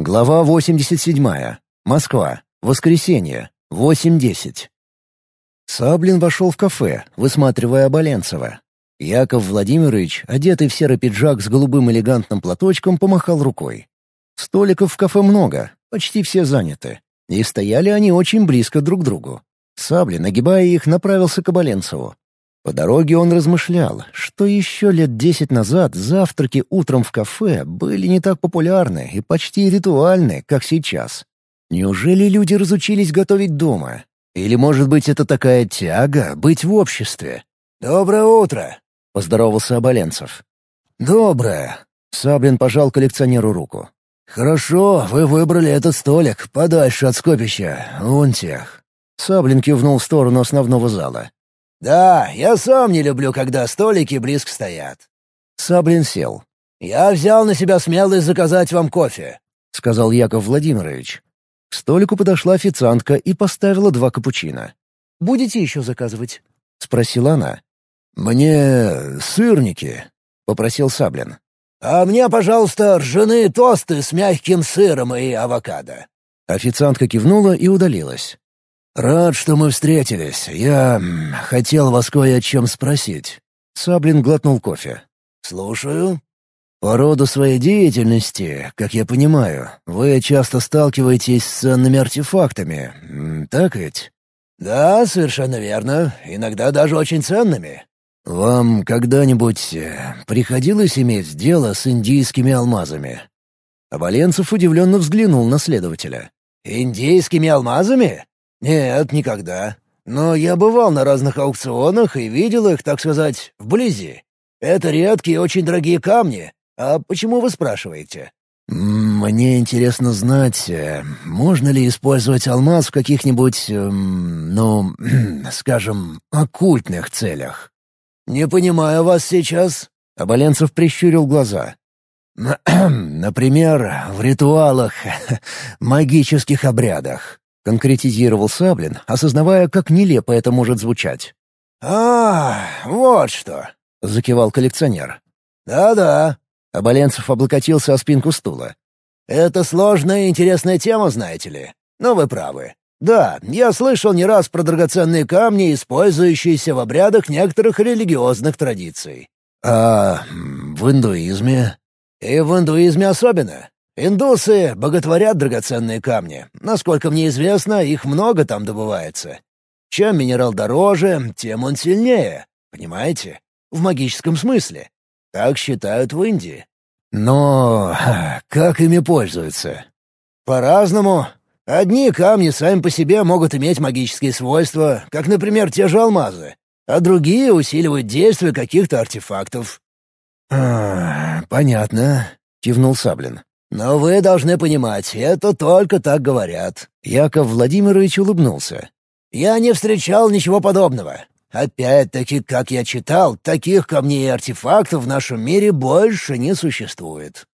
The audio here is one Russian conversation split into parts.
Глава 87. Москва. Воскресенье. 8.10. Саблин вошел в кафе, высматривая Оболенцева. Яков Владимирович, одетый в серый пиджак с голубым элегантным платочком, помахал рукой. Столиков в кафе много, почти все заняты. И стояли они очень близко друг к другу. Саблин, нагибая их, направился к Оболенцеву. По дороге он размышлял, что еще лет десять назад завтраки утром в кафе были не так популярны и почти ритуальны, как сейчас. Неужели люди разучились готовить дома? Или, может быть, это такая тяга — быть в обществе? «Доброе утро!» — поздоровался Оболенцев. «Доброе!» — Саблин пожал коллекционеру руку. «Хорошо, вы выбрали этот столик, подальше от скопища, вон тех». Саблин кивнул в сторону основного зала. «Да, я сам не люблю, когда столики близко стоят». Саблин сел. «Я взял на себя смелость заказать вам кофе», — сказал Яков Владимирович. К столику подошла официантка и поставила два капучино. «Будете еще заказывать?» — спросила она. «Мне сырники», — попросил Саблин. «А мне, пожалуйста, ржаные тосты с мягким сыром и авокадо». Официантка кивнула и удалилась. «Рад, что мы встретились. Я хотел вас кое о чем спросить». Саблин глотнул кофе. «Слушаю». «По роду своей деятельности, как я понимаю, вы часто сталкиваетесь с ценными артефактами, так ведь?» «Да, совершенно верно. Иногда даже очень ценными». «Вам когда-нибудь э, приходилось иметь дело с индийскими алмазами?» Оболенцев удивленно взглянул на следователя. «Индийскими алмазами? «Нет, никогда. Но я бывал на разных аукционах и видел их, так сказать, вблизи. Это редкие, очень дорогие камни. А почему вы спрашиваете?» «Мне интересно знать, э, можно ли использовать алмаз в каких-нибудь, эм, ну, скажем, оккультных целях?» «Не понимаю вас сейчас», — Оболенцев прищурил глаза. «Например, в ритуалах, магических обрядах конкретизировал Саблин, осознавая, как нелепо это может звучать. «А, вот что!» — закивал коллекционер. «Да-да». Оболенцев облокотился о спинку стула. «Это сложная и интересная тема, знаете ли. Но вы правы. Да, я слышал не раз про драгоценные камни, использующиеся в обрядах некоторых религиозных традиций». «А в индуизме?» «И в индуизме особенно. Индусы боготворят драгоценные камни. Насколько мне известно, их много там добывается. Чем минерал дороже, тем он сильнее. Понимаете? В магическом смысле. Так считают в Индии. Но как ими пользуются? По-разному. Одни камни сами по себе могут иметь магические свойства, как, например, те же алмазы, а другие усиливают действие каких-то артефактов. «А, «Понятно», — кивнул Саблин. «Но вы должны понимать, это только так говорят». Яков Владимирович улыбнулся. «Я не встречал ничего подобного. Опять-таки, как я читал, таких камней и артефактов в нашем мире больше не существует».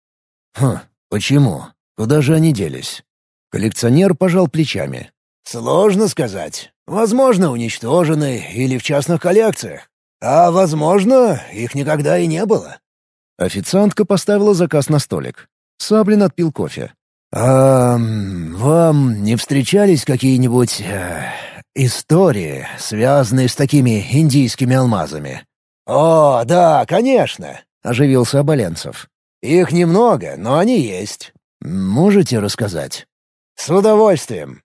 «Хм, почему? Куда же они делись?» Коллекционер пожал плечами. «Сложно сказать. Возможно, уничтожены или в частных коллекциях. А, возможно, их никогда и не было». Официантка поставила заказ на столик. Саблин отпил кофе. «А вам не встречались какие-нибудь э, истории, связанные с такими индийскими алмазами?» «О, да, конечно», — оживился Оболенцев. «Их немного, но они есть». «Можете рассказать?» «С удовольствием.